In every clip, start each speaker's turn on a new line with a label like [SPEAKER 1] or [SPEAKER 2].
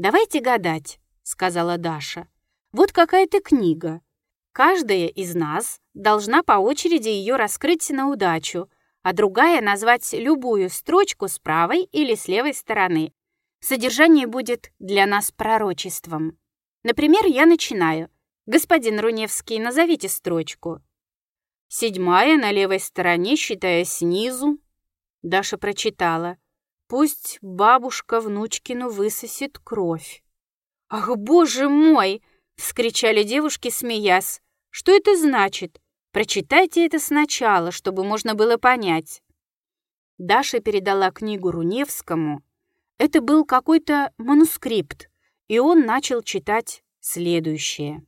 [SPEAKER 1] «Давайте гадать», — сказала Даша. «Вот какая-то книга. Каждая из нас должна по очереди ее раскрыть на удачу, а другая назвать любую строчку с правой или с левой стороны. Содержание будет для нас пророчеством. Например, я начинаю. Господин Руневский, назовите строчку. Седьмая на левой стороне, считая снизу. Даша прочитала. Пусть бабушка внучкину высосет кровь. «Ах, боже мой!» — вскричали девушки, смеясь. «Что это значит? Прочитайте это сначала, чтобы можно было понять». Даша передала книгу Руневскому. Это был какой-то манускрипт, и он начал читать следующее.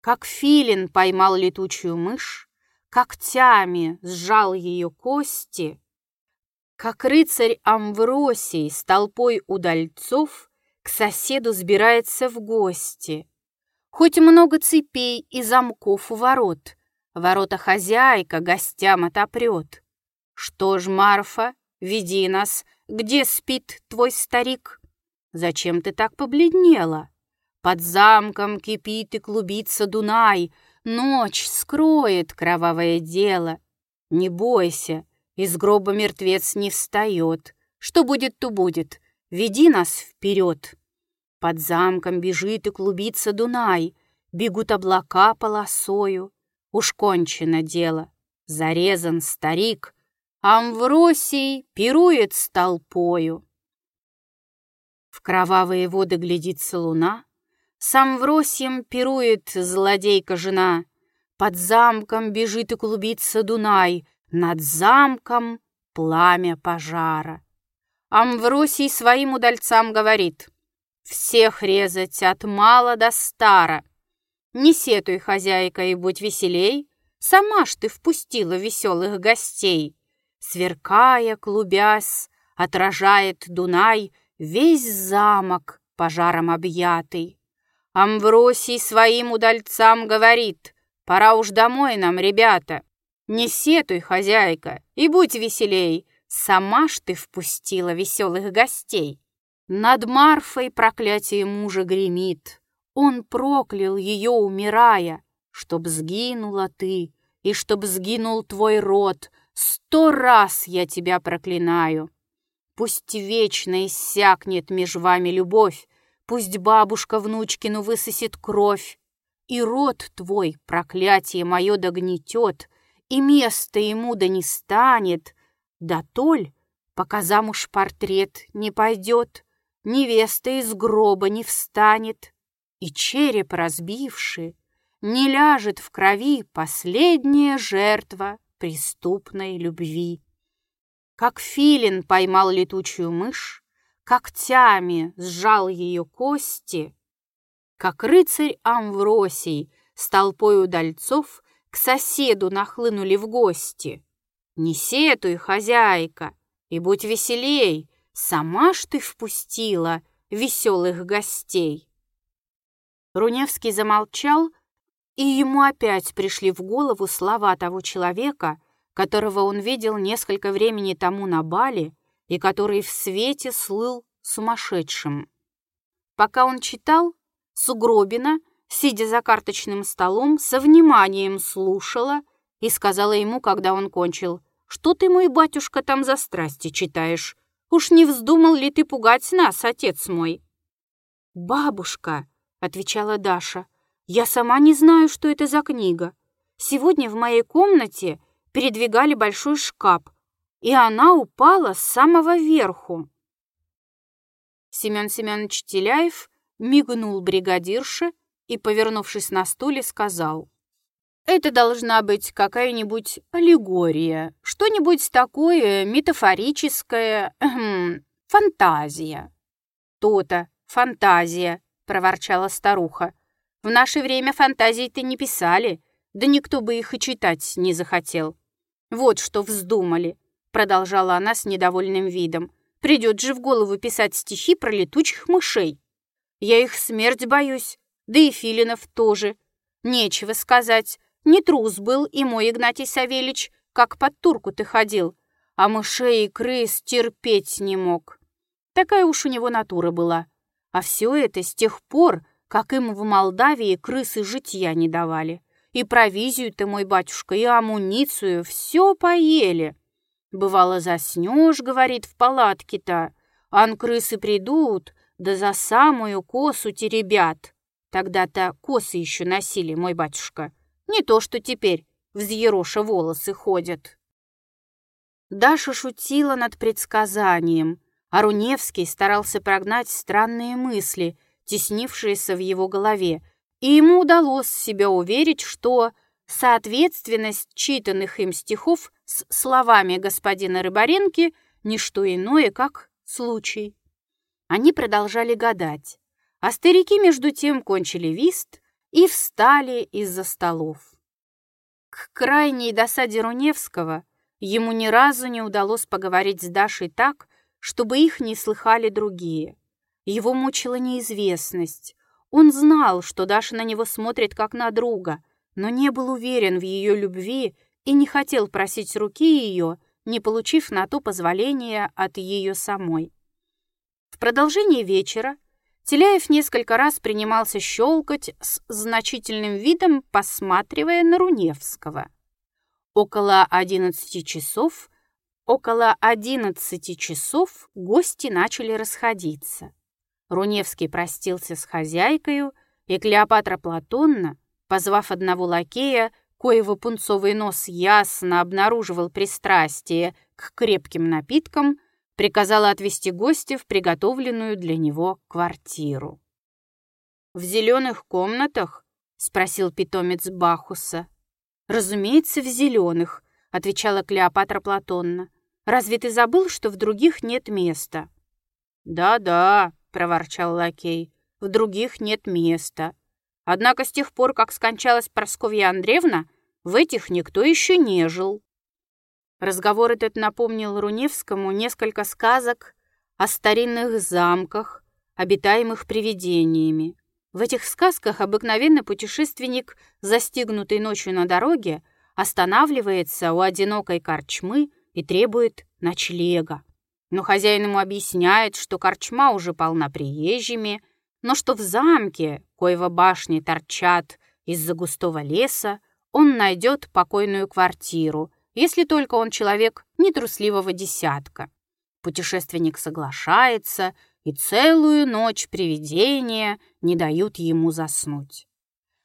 [SPEAKER 1] Как филин поймал летучую мышь, когтями сжал ее кости, как рыцарь Амвросий с толпой удальцов к соседу сбирается в гости. Хоть много цепей и замков у ворот, ворота хозяйка гостям отопрет. Что ж, Марфа, веди нас, где спит твой старик? Зачем ты так побледнела? Под замком кипит и клубится Дунай, Ночь скроет кровавое дело. Не бойся, из гроба мертвец не встает. Что будет, то будет. Веди нас вперед. Под замком бежит и клубится Дунай. Бегут облака полосою. Уж кончено дело. Зарезан старик. Амвросий пирует с толпою. В кровавые воды глядится луна. С Амвросием пирует злодейка-жена. Под замком бежит и клубится Дунай. Над замком пламя пожара. Амвросий своим удальцам говорит, «Всех резать от мала до стара. Не сетуй, хозяйка, и будь веселей, Сама ж ты впустила веселых гостей. Сверкая, клубясь, отражает Дунай Весь замок пожаром объятый. Амвросий своим удальцам говорит, «Пора уж домой нам, ребята, не сетуй, хозяйка, и будь веселей, сама ж ты впустила веселых гостей. Над Марфой проклятие мужа гремит, он проклял ее, умирая, чтоб сгинула ты, и чтоб сгинул твой род, сто раз я тебя проклинаю. Пусть вечно иссякнет меж вами любовь, пусть бабушка внучкину высосет кровь, и род твой проклятие мое догнетет, и места ему да не станет, да толь, пока замуж портрет не пойдет, невеста из гроба не встанет, и череп разбивший не ляжет в крови последняя жертва преступной любви. Как филин поймал летучую мышь, когтями сжал ее кости, как рыцарь Амвросий с толпой удальцов к соседу нахлынули в гости. Не сетуй, хозяйка, и будь веселей, сама ж ты впустила веселых гостей. Руневский замолчал, и ему опять пришли в голову слова того человека, которого он видел несколько времени тому на бале и который в свете слыл сумасшедшим. Пока он читал, Сугробина — сидя за карточным столом, со вниманием слушала и сказала ему, когда он кончил, «Что ты, мой батюшка, там за страсти читаешь? Уж не вздумал ли ты пугать нас, отец мой?» «Бабушка», — отвечала Даша, «я сама не знаю, что это за книга. Сегодня в моей комнате передвигали большой шкаф, и она упала с самого верху». Семен Семенович Теляев мигнул бригадирше, и, повернувшись на стуле, сказал. «Это должна быть какая-нибудь аллегория, что-нибудь такое метафорическое, эм, фантазия». «То-то, фантазия», — проворчала старуха. «В наше время фантазии-то не писали, да никто бы их и читать не захотел». «Вот что вздумали», — продолжала она с недовольным видом. «Придет же в голову писать стихи про летучих мышей. Я их смерть боюсь, да и Филинов тоже. Нечего сказать, не трус был и мой Игнатий Савельич, как под турку ты ходил, а мышей и крыс терпеть не мог. Такая уж у него натура была. А все это с тех пор, как им в Молдавии крысы житья не давали. И провизию-то, мой батюшка, и амуницию все поели. Бывало, заснешь, говорит, в палатке-то, ан крысы придут, да за самую косу теребят. Тогда-то косы еще носили, мой батюшка. Не то, что теперь взъероша волосы ходят. Даша шутила над предсказанием, а Руневский старался прогнать странные мысли, теснившиеся в его голове, и ему удалось себя уверить, что соответственность читанных им стихов с словами господина Рыбаренки – не что иное, как случай. Они продолжали гадать, а старики между тем кончили вист и встали из-за столов. К крайней досаде Руневского ему ни разу не удалось поговорить с Дашей так, чтобы их не слыхали другие. Его мучила неизвестность. Он знал, что Даша на него смотрит как на друга, но не был уверен в ее любви и не хотел просить руки ее, не получив на то позволения от ее самой. В продолжении вечера Теляев несколько раз принимался щелкать с значительным видом, посматривая на Руневского. Около одиннадцати часов Около одиннадцати часов гости начали расходиться. Руневский простился с хозяйкою, и Клеопатра Платонна, позвав одного лакея, коего пунцовый нос ясно обнаруживал пристрастие к крепким напиткам, приказала отвезти гостя в приготовленную для него квартиру. «В зеленых комнатах?» — спросил питомец Бахуса. «Разумеется, в зеленых», — отвечала Клеопатра Платонна. Разве ты забыл, что в других нет места?» «Да-да», — проворчал лакей, — «в других нет места. Однако с тех пор, как скончалась Просковья Андреевна, в этих никто еще не жил». Разговор этот напомнил Руневскому несколько сказок о старинных замках, обитаемых привидениями. В этих сказках обыкновенно путешественник, застигнутый ночью на дороге, останавливается у одинокой корчмы и требует ночлега. Но хозяин ему объясняет, что корчма уже полна приезжими, но что в замке, коего башни торчат из-за густого леса, он найдет покойную квартиру, если только он человек нетрусливого десятка. Путешественник соглашается, и целую ночь привидения не дают ему заснуть.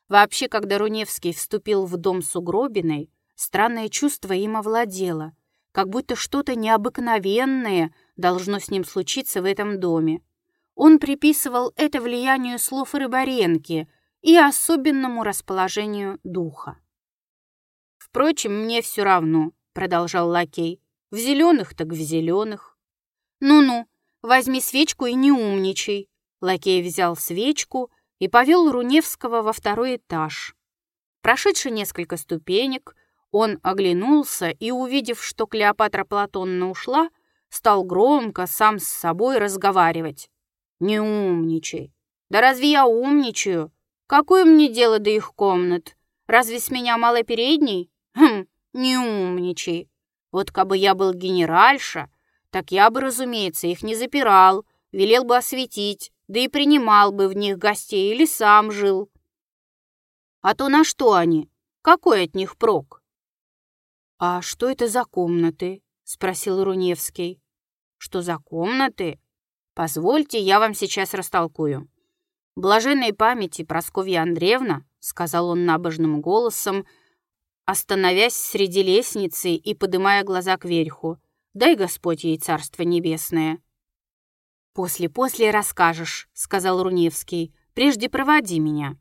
[SPEAKER 1] Вообще, когда Руневский вступил в дом с угробиной, странное чувство им овладело, как будто что-то необыкновенное должно с ним случиться в этом доме. Он приписывал это влиянию слов Рыбаренки и особенному расположению духа. «Впрочем, мне все равно», — продолжал лакей. «В зеленых так в зеленых». «Ну-ну, возьми свечку и не умничай». Лакей взял свечку и повел Руневского во второй этаж. Прошедший несколько ступенек, он оглянулся и, увидев, что Клеопатра Платонна ушла, стал громко сам с собой разговаривать. «Не умничай! Да разве я умничаю? Какое мне дело до их комнат? Разве с меня мало передней? Хм, не умничай! Вот кабы я был генеральша, так я бы, разумеется, их не запирал, велел бы осветить, да и принимал бы в них гостей или сам жил. А то на что они? Какой от них прок? «А что это за комнаты?» — спросил Руневский. «Что за комнаты? Позвольте, я вам сейчас растолкую. Блаженной памяти Просковья Андреевна, — сказал он набожным голосом, остановясь среди лестницы и подымая глаза кверху, — дай Господь ей царство небесное. «После-после расскажешь», — сказал Руневский, — «прежде проводи меня».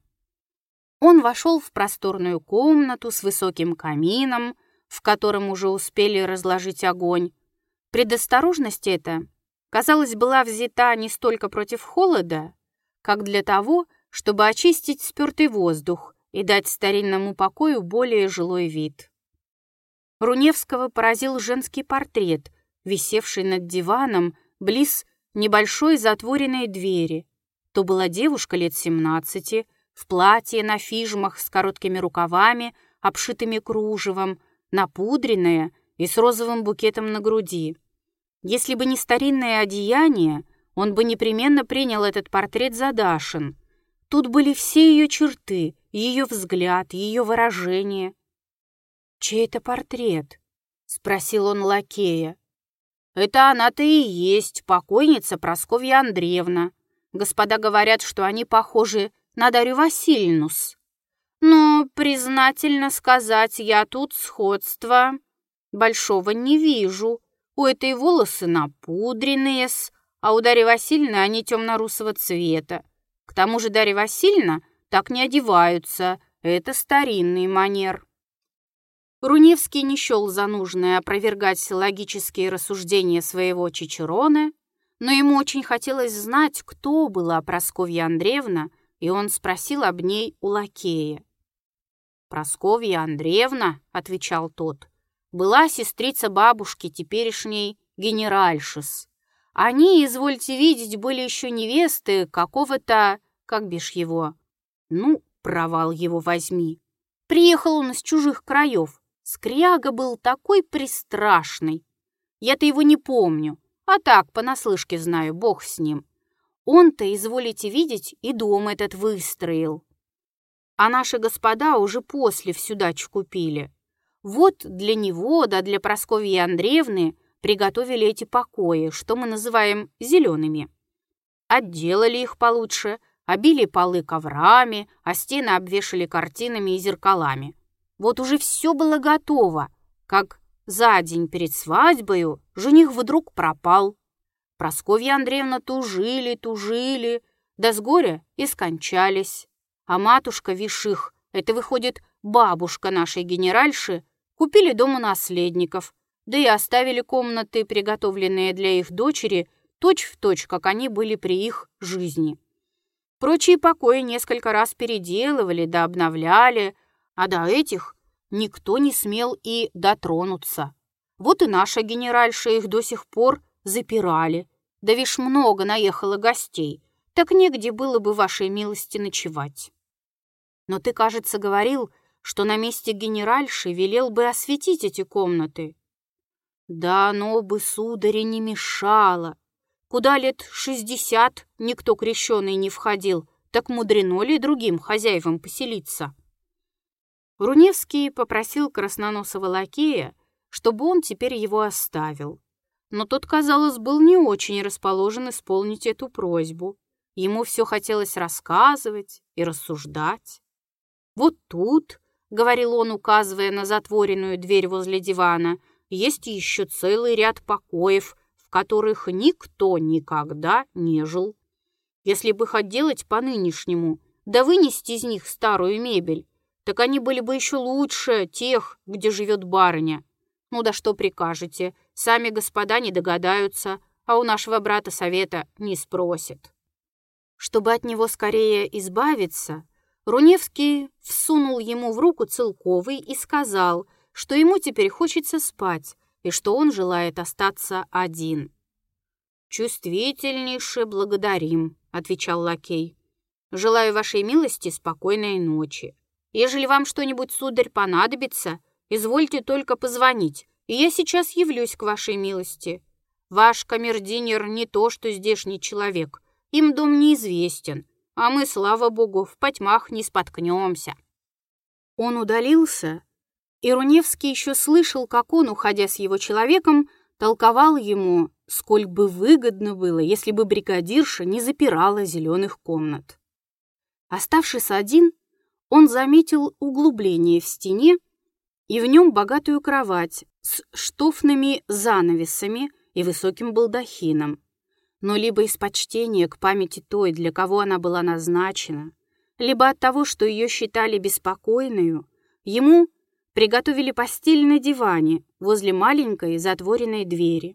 [SPEAKER 1] Он вошел в просторную комнату с высоким камином, в котором уже успели разложить огонь. Предосторожность эта, казалось, была взята не столько против холода, как для того, чтобы очистить спертый воздух и дать старинному покою более жилой вид. Руневского поразил женский портрет, висевший над диваном близ небольшой затворенной двери. То была девушка лет 17, в платье на фижмах с короткими рукавами, обшитыми кружевом, напудренная и с розовым букетом на груди. Если бы не старинное одеяние, он бы непременно принял этот портрет за Дашин. Тут были все ее черты, ее взгляд, ее выражение. «Чей это портрет?» — спросил он лакея. «Это она-то и есть, покойница Просковья Андреевна. Господа говорят, что они похожи на Дарью Васильевну-с. Но, признательно сказать, я тут сходства большого не вижу. У этой волосы напудренные-с, а у Дарьи Васильевны они темно-русого цвета. К тому же Дарья Васильевна так не одеваются, это старинный манер. Руневский не счел за нужное опровергать логические рассуждения своего Чичерона, но ему очень хотелось знать, кто была Просковья Андреевна, и он спросил об ней у лакея. «Просковья Андреевна», — отвечал тот, — «была сестрица бабушки, теперешней генеральшис. Они, извольте видеть, были еще невесты какого-то, как бишь его, ну, провал его возьми. Приехал он из чужих краев. Скряга был такой пристрашный. Я-то его не помню, а так, понаслышке знаю, бог с ним. Он-то, изволите видеть, и дом этот выстроил. А наши господа уже после всю дачу купили. Вот для него, да для Прасковьи Андреевны приготовили эти покои, что мы называем зелеными. Отделали их получше, обили полы коврами, а стены обвешали картинами и зеркалами. Вот уже все было готово, как за день перед свадьбою жених вдруг пропал. Просковья Андреевна тужили, тужили, да с горя и скончались. А матушка Виших, это выходит бабушка нашей генеральши, купили дом у наследников, да и оставили комнаты, приготовленные для их дочери, точь-в-точь, точь, как они были при их жизни. Прочие покои несколько раз переделывали да обновляли, а до этих никто не смел и дотронуться. Вот и наша генеральша их до сих пор запирали. Да вишь много наехало гостей, так негде было бы вашей милости ночевать. Но ты, кажется, говорил, что на месте генеральши велел бы осветить эти комнаты. Да оно бы, сударя, не мешало. Куда лет шестьдесят никто крещеный не входил, так мудрено ли другим хозяевам поселиться? Руневский попросил красноносого лакея, чтобы он теперь его оставил. Но тот, казалось, был не очень расположен исполнить эту просьбу. Ему все хотелось рассказывать и рассуждать. «Вот тут», — говорил он, указывая на затворенную дверь возле дивана, есть еще целый ряд покоев, которых никто никогда не жил. Если бы их отделать по-нынешнему, да вынести из них старую мебель, так они были бы еще лучше тех, где живет барыня. Ну да что прикажете, сами господа не догадаются, а у нашего брата совета не спросят. Чтобы от него скорее избавиться, Руневский всунул ему в руку целковый и сказал — что ему теперь хочется спать и что он желает остаться один. «Чувствительнейше благодарим», — отвечал лакей. «Желаю вашей милости спокойной ночи. Ежели вам что-нибудь, сударь, понадобится, извольте только позвонить, и я сейчас явлюсь к вашей милости. Ваш камердинер не то, что здешний человек, им дом неизвестен, а мы, слава богу, в потьмах не споткнемся». Он удалился, и Руневский еще слышал, как он, уходя с его человеком, толковал ему, сколь бы выгодно было, если бы бригадирша не запирала зеленых комнат. Оставшись один, он заметил углубление в стене и в нем богатую кровать с штофными занавесами и высоким балдахином. Но либо из почтения к памяти той, для кого она была назначена, либо от того, что ее считали беспокойную, ему Приготовили постель на диване возле маленькой затворенной двери.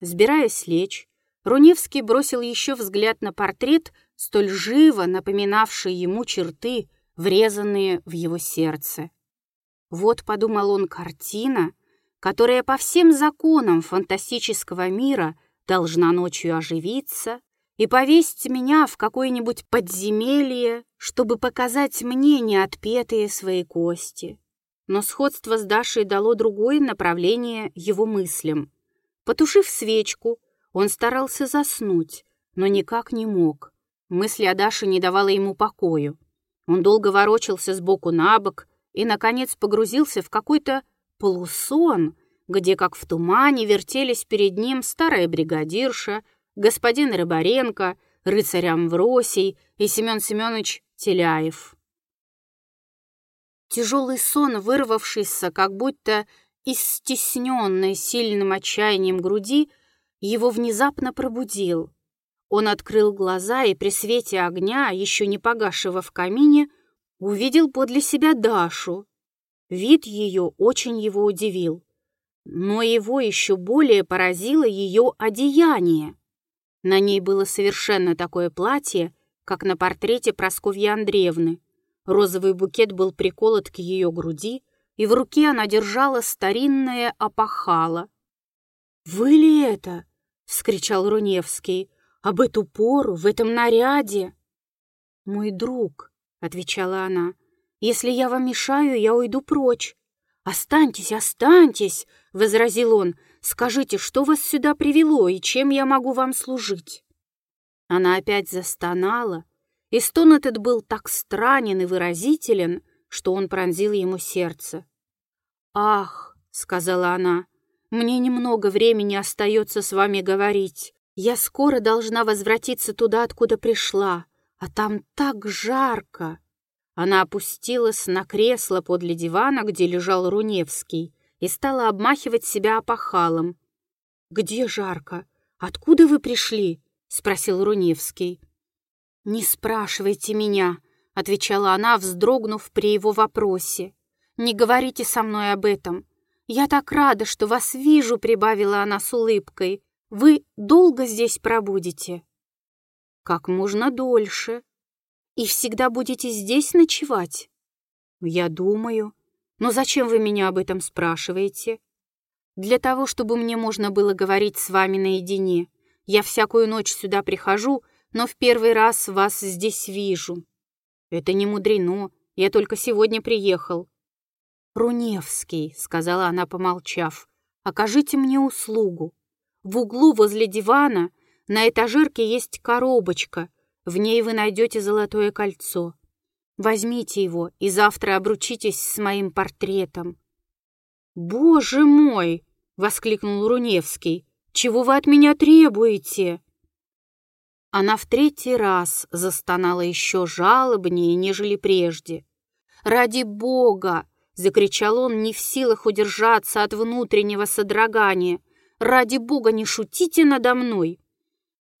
[SPEAKER 1] Сбираясь лечь, Руневский бросил еще взгляд на портрет, столь живо напоминавший ему черты, врезанные в его сердце. Вот, подумал он, картина, которая по всем законам фантастического мира должна ночью оживиться и повесить меня в какое-нибудь подземелье, чтобы показать мне неотпетые свои кости но сходство с Дашей дало другое направление его мыслям. Потушив свечку, он старался заснуть, но никак не мог. Мысль о Даше не давала ему покою. Он долго ворочался сбоку на бок и, наконец, погрузился в какой-то полусон, где, как в тумане, вертелись перед ним старая бригадирша, господин Рыбаренко, рыцарь Амвросий и Семен Семенович Теляев. Тяжелый сон, вырвавшийся, как будто из стесненной сильным отчаянием груди, его внезапно пробудил. Он открыл глаза и при свете огня, еще не погасшего в камине, увидел подле себя Дашу. Вид ее очень его удивил. Но его еще более поразило ее одеяние. На ней было совершенно такое платье, как на портрете Прасковьи Андреевны. Розовый букет был приколот к ее груди, и в руке она держала старинное опахало. «Вы ли это?» — вскричал Руневский. «Об эту пору, в этом наряде?» «Мой друг», — отвечала она, — «если я вам мешаю, я уйду прочь». «Останьтесь, останьтесь!» — возразил он. «Скажите, что вас сюда привело и чем я могу вам служить?» Она опять застонала, и стон этот был так странен и выразителен, что он пронзил ему сердце. «Ах!» — сказала она, — «мне немного времени остается с вами говорить. Я скоро должна возвратиться туда, откуда пришла, а там так жарко!» Она опустилась на кресло подле дивана, где лежал Руневский, и стала обмахивать себя опахалом. «Где жарко? Откуда вы пришли?» — спросил Руневский. «Не спрашивайте меня», — отвечала она, вздрогнув при его вопросе. «Не говорите со мной об этом. Я так рада, что вас вижу», — прибавила она с улыбкой. «Вы долго здесь пробудете?» «Как можно дольше», и всегда будете здесь ночевать? Я думаю. Но зачем вы меня об этом спрашиваете? Для того, чтобы мне можно было говорить с вами наедине. Я всякую ночь сюда прихожу, но в первый раз вас здесь вижу. Это не мудрено, я только сегодня приехал. Руневский, сказала она, помолчав, окажите мне услугу. В углу возле дивана на этажерке есть коробочка — в ней вы найдете золотое кольцо. Возьмите его и завтра обручитесь с моим портретом». «Боже мой!» — воскликнул Руневский. «Чего вы от меня требуете?» Она в третий раз застонала еще жалобнее, нежели прежде. «Ради Бога!» — закричал он, не в силах удержаться от внутреннего содрогания. «Ради Бога, не шутите надо мной!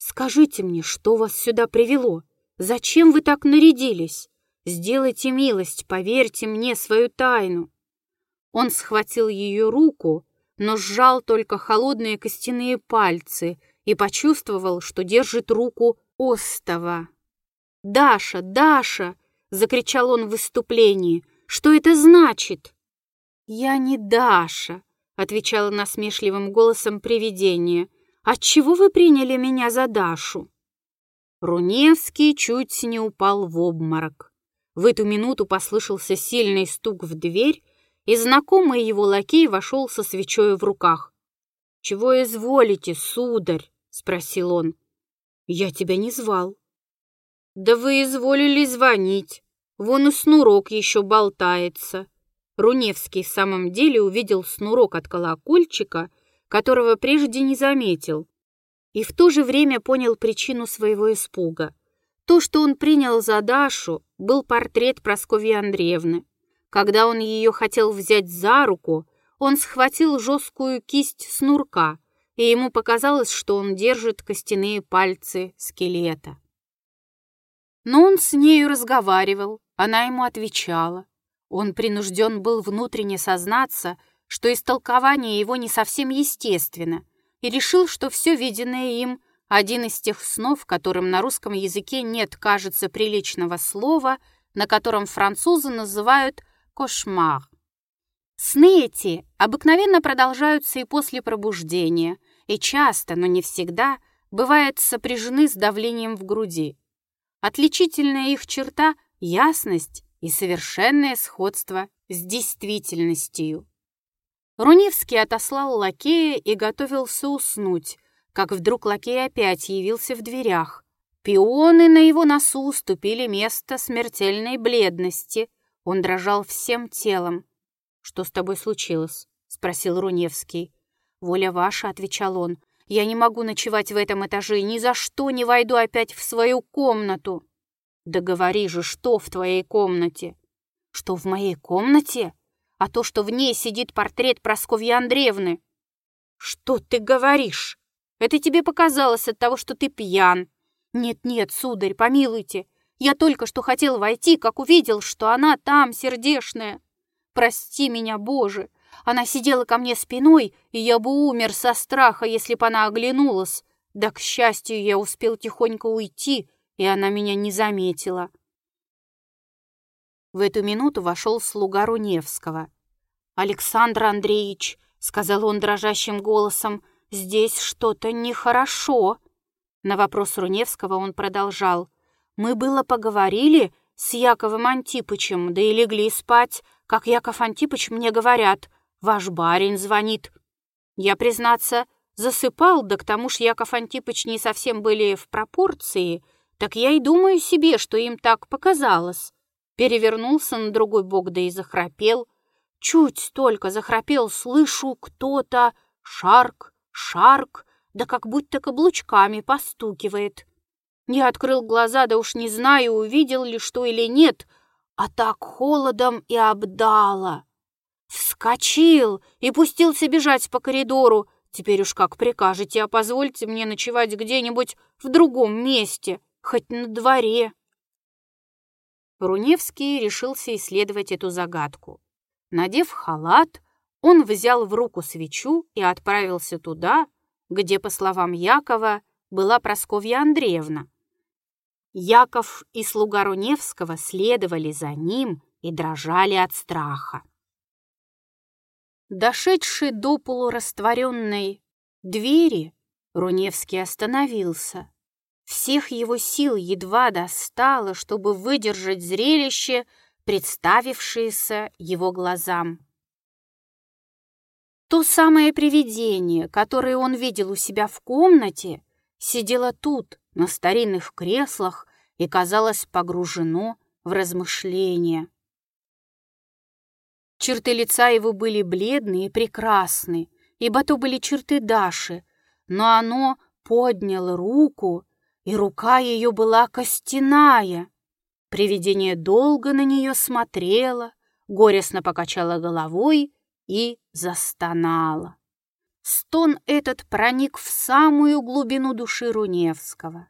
[SPEAKER 1] «Скажите мне, что вас сюда привело? Зачем вы так нарядились? Сделайте милость, поверьте мне свою тайну». Он схватил ее руку, но сжал только холодные костяные пальцы и почувствовал, что держит руку Остова. «Даша, Даша!» — закричал он в выступлении. «Что это значит?» «Я не Даша», — отвечала насмешливым голосом привидение. Отчего вы приняли меня за Дашу?» Руневский чуть не упал в обморок. В эту минуту послышался сильный стук в дверь, и знакомый его лакей вошел со свечой в руках. «Чего изволите, сударь?» — спросил он. «Я тебя не звал». «Да вы изволили звонить. Вон и снурок еще болтается». Руневский в самом деле увидел снурок от колокольчика которого прежде не заметил, и в то же время понял причину своего испуга. То, что он принял за Дашу, был портрет Прасковьи Андреевны. Когда он ее хотел взять за руку, он схватил жесткую кисть снурка, и ему показалось, что он держит костяные пальцы скелета. Но он с нею разговаривал, она ему отвечала. Он принужден был внутренне сознаться, что истолкование его не совсем естественно, и решил, что все виденное им – один из тех снов, которым на русском языке нет, кажется, приличного слова, на котором французы называют «кошмар». Сны эти обыкновенно продолжаются и после пробуждения, и часто, но не всегда, бывают сопряжены с давлением в груди. Отличительная их черта – ясность и совершенное сходство с действительностью. Руневский отослал лакея и готовился уснуть, как вдруг лакей опять явился в дверях. Пионы на его носу уступили место смертельной бледности. Он дрожал всем телом. «Что с тобой случилось?» — спросил Руневский. «Воля ваша», — отвечал он. «Я не могу ночевать в этом этаже, ни за что не войду опять в свою комнату». «Да говори же, что в твоей комнате?» «Что в моей комнате? А то, что в ней сидит портрет Прасковьи Андреевны». «Что ты говоришь? Это тебе показалось от того, что ты пьян. Нет-нет, сударь, помилуйте. Я только что хотел войти, как увидел, что она там, сердешная. Прости меня, Боже. Она сидела ко мне спиной, и я бы умер со страха, если бы она оглянулась. Да, к счастью, я успел тихонько уйти, и она меня не заметила. В эту минуту вошел слуга Руневского. «Александр Андреевич», — сказал он дрожащим голосом, — «здесь что-то нехорошо». На вопрос Руневского он продолжал. «Мы было поговорили с Яковом Антипычем, да и легли спать, как Яков Антипыч мне говорят, ваш барин звонит. Я, признаться, засыпал, да к тому ж Яков Антипыч не совсем были в пропорции, так я и думаю себе, что им так показалось. Перевернулся на другой бок, да и захрапел. Чуть только захрапел, слышу, кто-то шарк, шарк, да как будто каблучками постукивает. Я открыл глаза, да уж не знаю, увидел ли что или нет — а так холодом и обдало. Вскочил и пустился бежать по коридору. Теперь уж как прикажете, а позвольте мне ночевать где-нибудь в другом месте, хоть на дворе. Руневский решился исследовать эту загадку. Надев халат, он взял в руку свечу и отправился туда, где, по словам Якова, была Просковья Андреевна, Яков и слуга Руневского следовали за ним и дрожали от страха. Дошедший до полурастворенной двери, Руневский остановился. Всех его сил едва достало, чтобы выдержать зрелище, представившееся его глазам. То самое привидение, которое он видел у себя в комнате, сидело тут, на старинных креслах и казалось погружено в размышления. Черты лица его были бледные и прекрасны, ибо то были черты Даши, но оно подняло руку, и рука ее была костяная. Привидение долго на нее смотрело, горестно покачало головой и застонало. Стон этот проник в самую глубину души Руневского.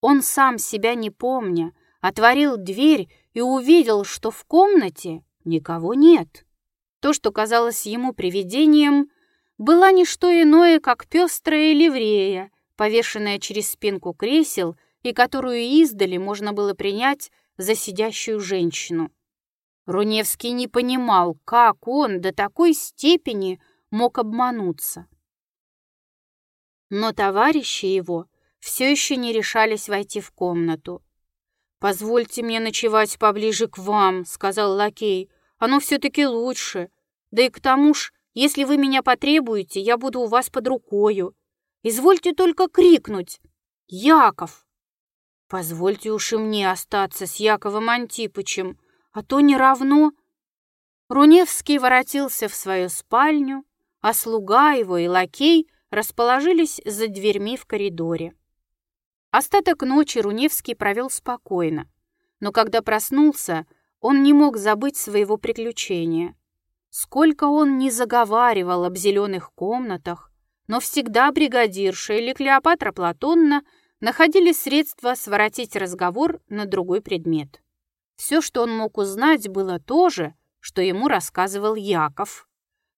[SPEAKER 1] Он сам себя не помня, отворил дверь и увидел, что в комнате никого нет. То, что казалось ему привидением, была не что иное, как пестрая ливрея, повешенная через спинку кресел и которую издали можно было принять за сидящую женщину. Руневский не понимал, как он до такой степени мог обмануться. Но товарищи его все еще не решались войти в комнату. «Позвольте мне ночевать поближе к вам», — сказал лакей. «Оно все-таки лучше. Да и к тому ж, если вы меня потребуете, я буду у вас под рукою. Извольте только крикнуть «Яков!» Позвольте уж и мне остаться с Яковом Антипычем, а то не равно. Руневский воротился в свою спальню, а слуга его и лакей расположились за дверьми в коридоре. Остаток ночи Руневский провел спокойно, но когда проснулся, он не мог забыть своего приключения. Сколько он не заговаривал об зеленых комнатах, но всегда бригадирша или Клеопатра Платонна находили средства своротить разговор на другой предмет. Все, что он мог узнать, было то же, что ему рассказывал Яков.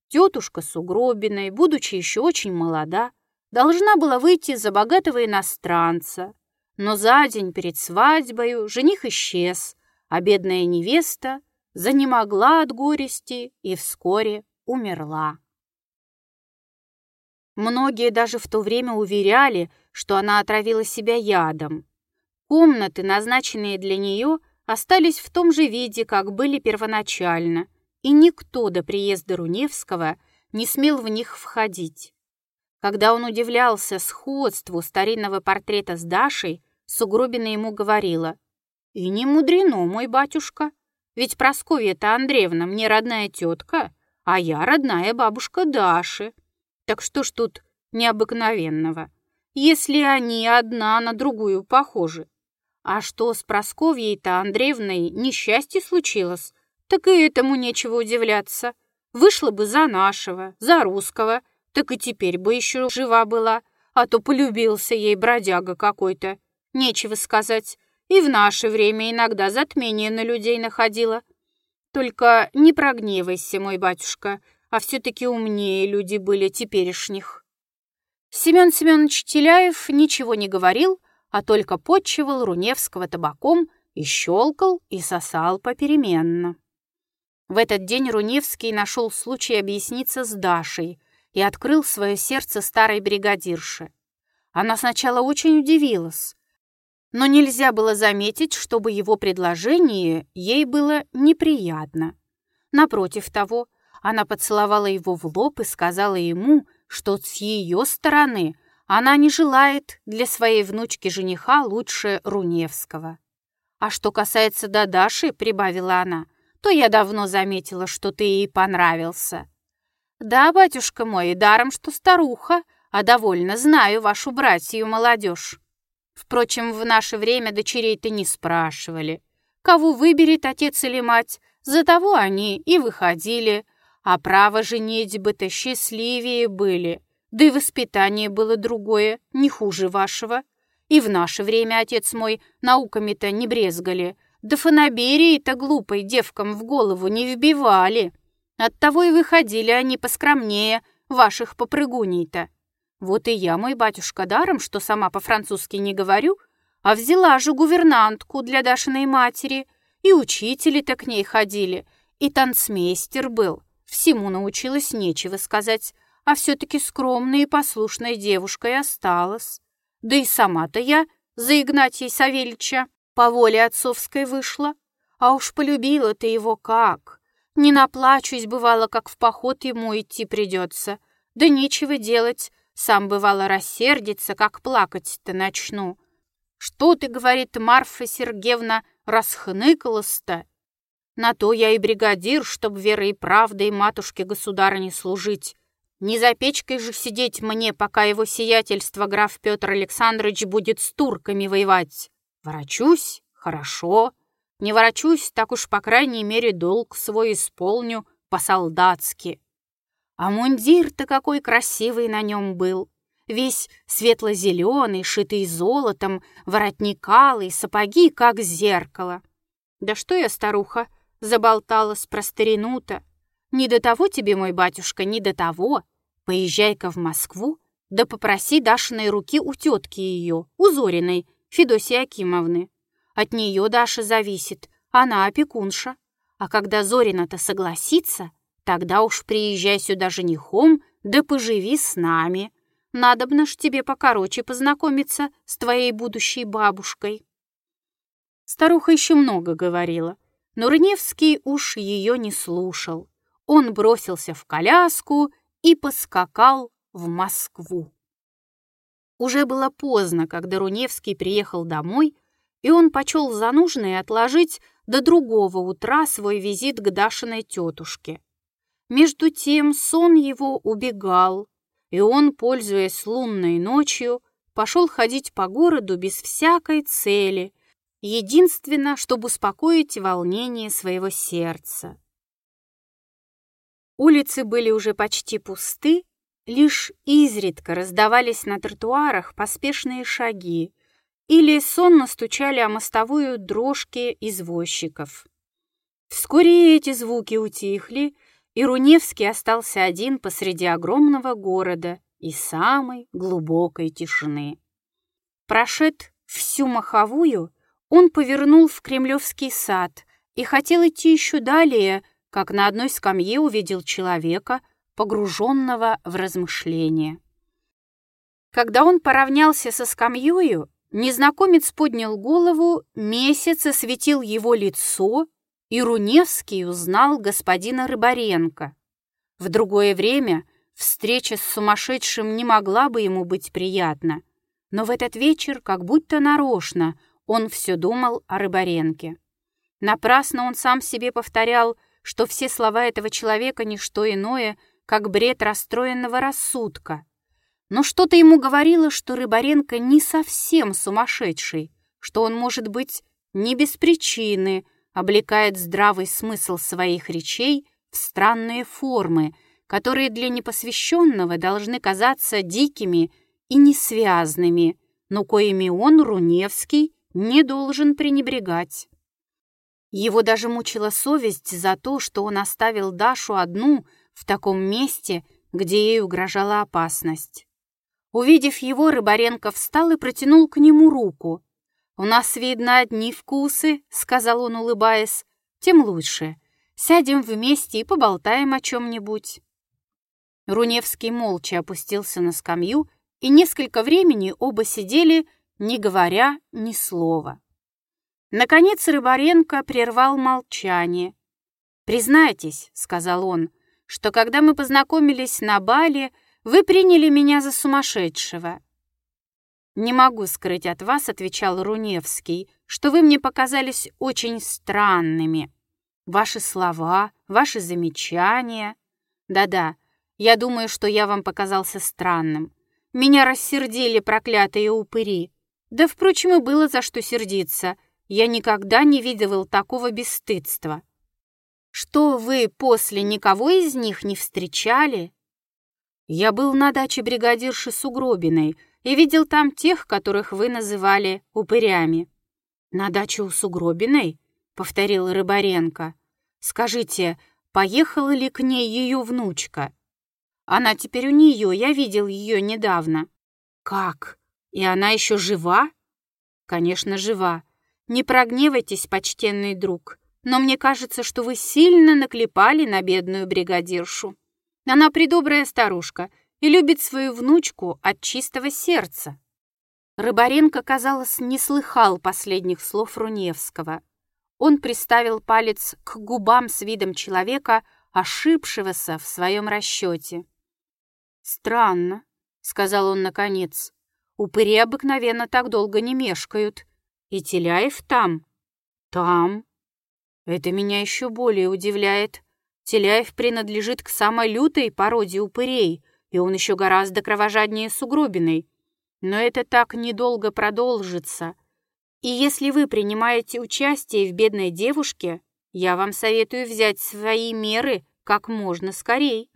[SPEAKER 1] Тетушка с угробиной, будучи еще очень молода, должна была выйти за богатого иностранца, но за день перед свадьбой жених исчез, а бедная невеста занемогла от горести и вскоре умерла. Многие даже в то время уверяли, что она отравила себя ядом. Комнаты, назначенные для нее, остались в том же виде, как были первоначально – и никто до приезда Руневского не смел в них входить. Когда он удивлялся сходству старинного портрета с Дашей, Сугробина ему говорила, «И не мудрено, мой батюшка, ведь Просковья-то Андреевна мне родная тетка, а я родная бабушка Даши. Так что ж тут необыкновенного, если они одна на другую похожи? А что с Просковьей-то Андреевной несчастье случилось, так и этому нечего удивляться. Вышла бы за нашего, за русского, так и теперь бы еще жива была, а то полюбился ей бродяга какой-то. Нечего сказать, и в наше время иногда затмение на людей находила. Только не прогневайся, мой батюшка, а все-таки умнее люди были теперешних. Семен Семенович Теляев ничего не говорил, а только подчивал Руневского табаком и щелкал и сосал попеременно. В этот день Руневский нашел случай объясниться с Дашей и открыл свое сердце старой бригадирше. Она сначала очень удивилась, но нельзя было заметить, чтобы его предложение ей было неприятно. Напротив того, она поцеловала его в лоб и сказала ему, что с ее стороны она не желает для своей внучки жениха лучше Руневского. «А что касается Дадаши», — прибавила она, — «то я давно заметила, что ты ей понравился». «Да, батюшка мой, даром, что старуха, а довольно знаю вашу братью молодежь». Впрочем, в наше время дочерей-то не спрашивали. Кого выберет отец или мать, за того они и выходили. А право женитьбы-то счастливее были. Да и воспитание было другое, не хуже вашего. И в наше время, отец мой, науками-то не брезгали. Да фанаберии-то глупой девкам в голову не вбивали. Оттого и выходили они поскромнее ваших попрыгуней-то. Вот и я, мой батюшка, даром, что сама по-французски не говорю, а взяла же гувернантку для Дашиной матери, и учители-то к ней ходили, и танцмейстер был. Всему научилась нечего сказать, а все-таки скромной и послушной девушкой осталась. Да и сама-то я за Игнатьей Савельича по воле отцовской вышла. А уж полюбила ты его как! Не наплачусь, бывало, как в поход ему идти придется. Да нечего делать, сам бывало рассердится, как плакать-то начну. Что ты, говорит Марфа Сергеевна, расхныкалась-то? На то я и бригадир, чтоб верой и правдой матушке государыне служить. Не за печкой же сидеть мне, пока его сиятельство граф Петр Александрович будет с турками воевать. Ворочусь? Хорошо. Не ворочусь, так уж, по крайней мере, долг свой исполню по-солдатски. А мундир-то какой красивый на нем был. Весь светло-зеленый, шитый золотом, воротникалый, сапоги, как зеркало. Да что я, старуха, заболталась про. Не до того тебе, мой батюшка, не до того. Поезжай-ка в Москву, да попроси Дашиной руки у тетки ее, у Зориной, Федосии Акимовны. От нее Даша зависит, она опекунша. А когда Зорина-то согласится, Тогда уж приезжай сюда женихом, да поживи с нами. Надобно ж тебе покороче познакомиться с твоей будущей бабушкой». Старуха еще много говорила, но Рыневский уж ее не слушал. Он бросился в коляску и поскакал в Москву. Уже было поздно, когда Руневский приехал домой, и он почел за нужное отложить до другого утра свой визит к Дашиной тетушке. Между тем сон его убегал, и он, пользуясь лунной ночью, пошел ходить по городу без всякой цели, единственно, чтобы успокоить волнение своего сердца. Улицы были уже почти пусты, лишь изредка раздавались на тротуарах поспешные шаги или сонно стучали о мостовую дрожки извозчиков. Вскоре эти звуки утихли, и Руневский остался один посреди огромного города и самой глубокой тишины. Прошед всю маховую, он повернул в Кремлевский сад и хотел идти еще далее, как на одной скамье увидел человека, погруженного в размышления. Когда он поравнялся со скамьёю, незнакомец поднял голову, месяц осветил его лицо, и Руневский узнал господина Рыбаренко. В другое время Встреча с сумасшедшим не могла бы ему быть приятна, но в этот вечер, как будто нарочно, он все думал о Рыбаренке. Напрасно он сам себе повторял, что все слова этого человека — не что иное, как бред расстроенного рассудка. Но что-то ему говорило, что Рыбаренко не совсем сумасшедший, что он, может быть, не без причины облекает здравый смысл своих речей в странные формы, которые для непосвященного должны казаться дикими и несвязными, но коими он, Руневский, не должен пренебрегать. Его даже мучила совесть за то, что он оставил Дашу одну в таком месте, где ей угрожала опасность. Увидев его, Рыбаренко встал и протянул к нему руку. «У нас, видно, одни вкусы», — сказал он, улыбаясь, — «тем лучше. Сядем вместе и поболтаем о чем-нибудь». Руневский молча опустился на скамью, и несколько времени оба сидели, не говоря ни слова. Наконец Рыбаренко прервал молчание. «Признайтесь», — сказал он, — «что когда мы познакомились на бале, вы приняли меня за сумасшедшего». «Не могу скрыть от вас», — отвечал Руневский, «что вы мне показались очень странными. Ваши слова, ваши замечания. Да-да, я думаю, что я вам показался странным. Меня рассердили проклятые упыри. Да, впрочем, и было за что сердиться». Я никогда не видывал такого бесстыдства. Что вы после никого из них не встречали? Я был на даче бригадирши Сугробиной и видел там тех, которых вы называли упырями. На даче у Сугробиной? Повторил Рыбаренко. Скажите, поехала ли к ней ее внучка? Она теперь у нее, я видел ее недавно. Как? И она еще жива? Конечно, жива. Не прогневайтесь, почтенный друг, но мне кажется, что вы сильно наклепали на бедную бригадиршу. Она придобрая старушка и любит свою внучку от чистого сердца». Рыбаренко, казалось, не слыхал последних слов Руневского. Он приставил палец к губам с видом человека, ошибшегося в своем расчете. «Странно», — сказал он наконец. «Упыри обыкновенно так долго не мешкают. И Теляев там? Там. Это меня еще более удивляет. Теляев принадлежит к самой лютой породе упырей, и он еще гораздо кровожаднее Сугробиной. Но это так недолго продолжится. И если вы принимаете участие в бедной девушке, я вам советую взять свои меры как можно скорей.